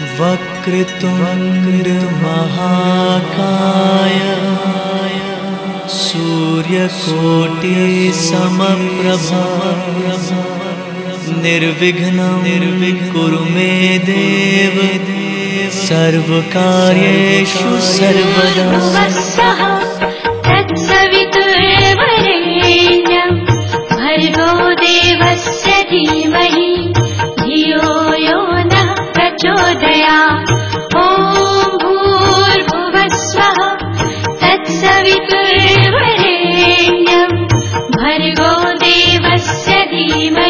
वक्रतुण्डमहाकाय सूर्यकोटिसमप्रभा निर्विघ्नं निर्विकुरु मे देव। सर्वकार्येषु सर्वदा भरे भरगो देवस्य धीमहि।